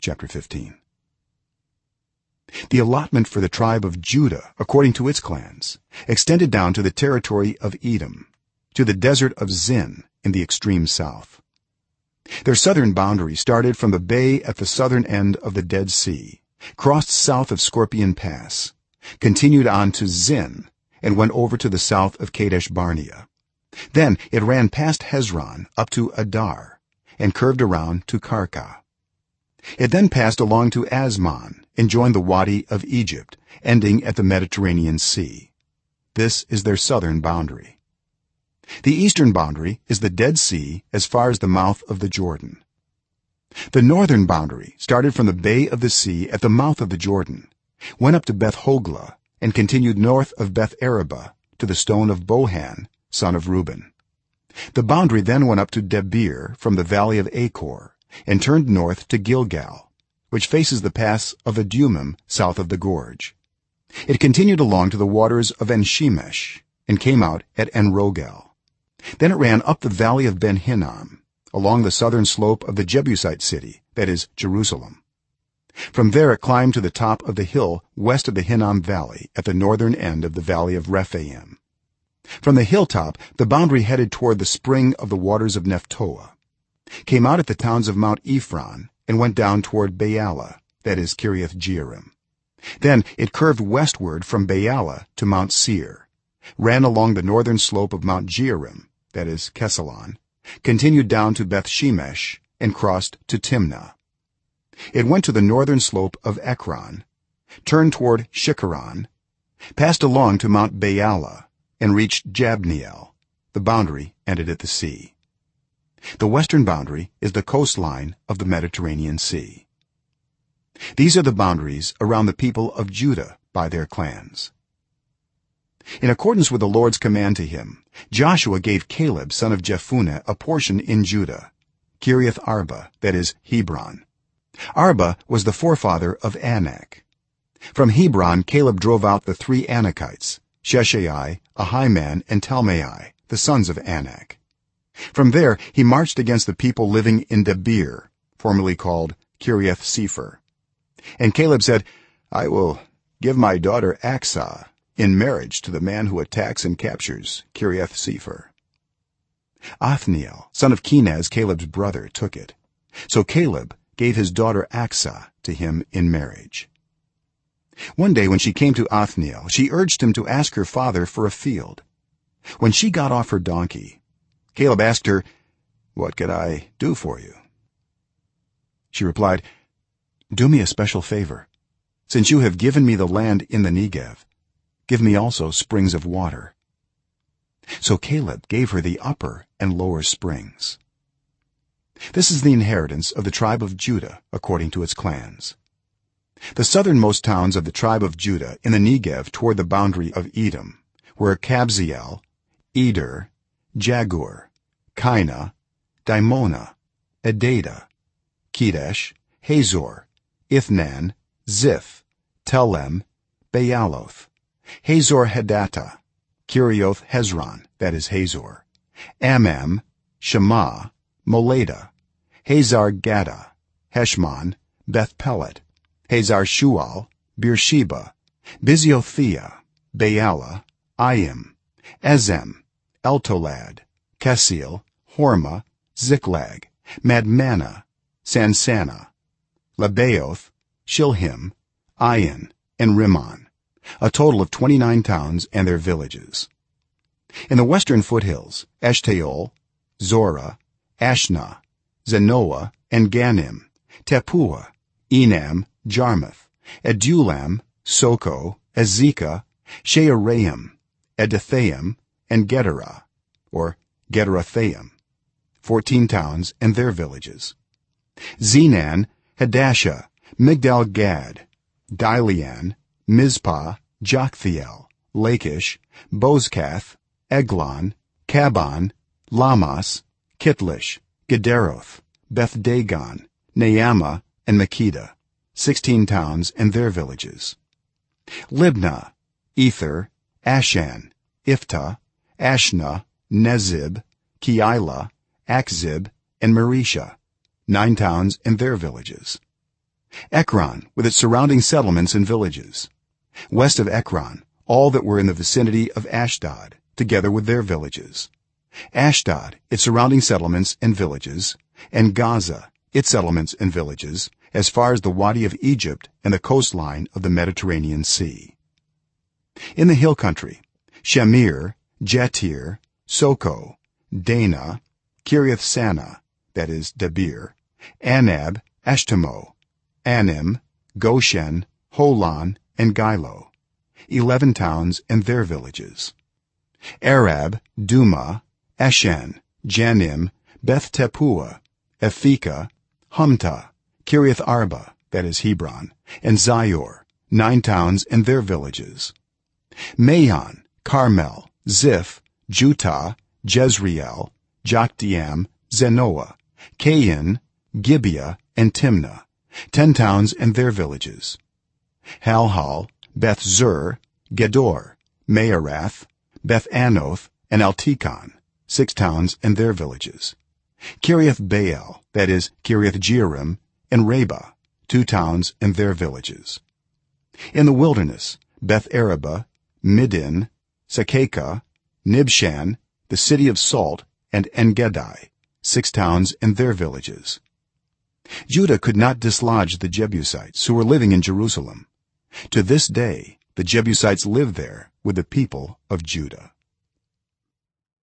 chapter 15 the allotment for the tribe of judah according to its clans extended down to the territory of edom to the desert of zin in the extreme south. Their southern boundary started from the bay at the southern end of the dead sea crossed south of scorpion pass continued on to zin and went over to the south of kadesh barnea. Then it ran past hezron up to adar and curved around to karka it then passed along to azmon and joined the wadi of egypt ending at the mediterranean sea. This is their southern boundary. The eastern boundary is the dead sea as far as the mouth of the jordan. The northern boundary started from the bay of the sea at the mouth of the jordan went up to beth hogla and continued north of beth arabah to the stone of bohan son of reuben. The boundary then went up to debir from the valley of achor and turned north to gilgal which faces the pass of adumim south of the gorge. It continued along to the waters of en-shemesh and came out at enrogel. Then it ran up the valley of ben hinnom along the southern slope of the jebusite city that is jerusalem. From there it climbed to the top of the hill west of the hinnom valley at the northern end of the valley of rephaim. From the hilltop the boundary headed toward the spring of the waters of nephtoah came out at the towns of mount ephron and went down toward Baalah that is Kiriath Jearim. Then it curved westward from Baalah to mount Seir ran along the northern slope of mount Jearim that is Kesalon continued down to Beth Shemesh and crossed to Timnah. It went to the northern slope of Ekron turned toward Shikkeron passed along to mount Baalah and reached Jabneel the boundary ended at the sea the western boundary is the coastline of the mediterranean sea. These are the boundaries around the people of judah by their clans. In accordance with the lord's command to him joshua gave caleb son of jephunneh a portion in judah kiriath arba that is hebron. Arba was the forefather of anak. From hebron caleb drove out the three anakites sheshai ahiman and talmai the sons of anak from there he marched against the people living in debir formerly called kiriath sepher and caleb said i will give my daughter acsah in marriage to the man who attacks and captures kiriath sepher othniel son of kenaz caleb's brother took it. So caleb gave his daughter acsah to him in marriage. One day when she came to othniel she urged him to ask her father for a field. When she got off her donkey caleb asked her what can i do for you? She replied do me a special favor. Since you have given me the land in the negev give me also springs of water. So caleb gave her the upper and lower springs. This is the inheritance of the tribe of judah according to its clans. The southernmost towns of the tribe of judah in the negev toward the boundary of edom were kabzeel eder jagur Kinah, Dimonah, Adadah, Kedesh, Hazor, Ithnan, Ziph, Telem, Baaloth, Hazor Hadattah, Kerioth Hezron that is Hazor, Amam, Shema, Moladah, Hazar Gaddah, Heshmon, Beth Pelet, Hazar Shual, Beersheba, Biziothiah, Baalah, Ayim, Ezem, Eltolad, Kesil, Hormah, Ziklag, madmannah sansannah Lebaoth, Shilhim, Ain, and Rimmon a total of 29 towns and their villages. In the western foothills eshtaol zorah ashnah zanoah and ganim tappuah enam jarmuth adullam soko azekah shaaraim adithaim and gederah or gederothaim 14 towns and their villages. Zenan hadashah migdal-gad dilean mizpah joktheel lachish bozkath eglon kabbon lahmas kitlish gederoth beth-dagon naamah and makkedah 16 towns and their villages. Libnah ether ashan iphtah ashnah nezib keilah achzib and mareshah nine towns and their villages. Ekron with its surrounding settlements and villages. West of ekron all that were in the vicinity of ashdod together with their villages. Ashdod its surrounding settlements and villages and gaza its settlements and villages as far as the wadi of egypt and the coastline of the mediterranean sea. In the hill country shamir jatir soko dannah kiriath sannah that is debir anab eshtemoh anim goshen holon and giloh 11 towns and their villages. Arab dumah eshan janim beth tappuah aphekah humtah kiriath arba that is hebron and zior 9 towns and their villages. Maon carmel ziph juttah jezreel jokdeam zanoah kain gibeah and timnah 10 towns and their villages. Halhal beth zur gedor maarath beth anoth and eltekon 6 towns and their villages. Kiriath baal that is kiriath jearim and rabbah 2 towns and their villages. In the wilderness beth arabah middin sekakah nibshan the city of salt and engedi 6 towns and their villages. Judah could not dislodge the jebusites who were living in jerusalem. To this day the jebusites live there with the people of judah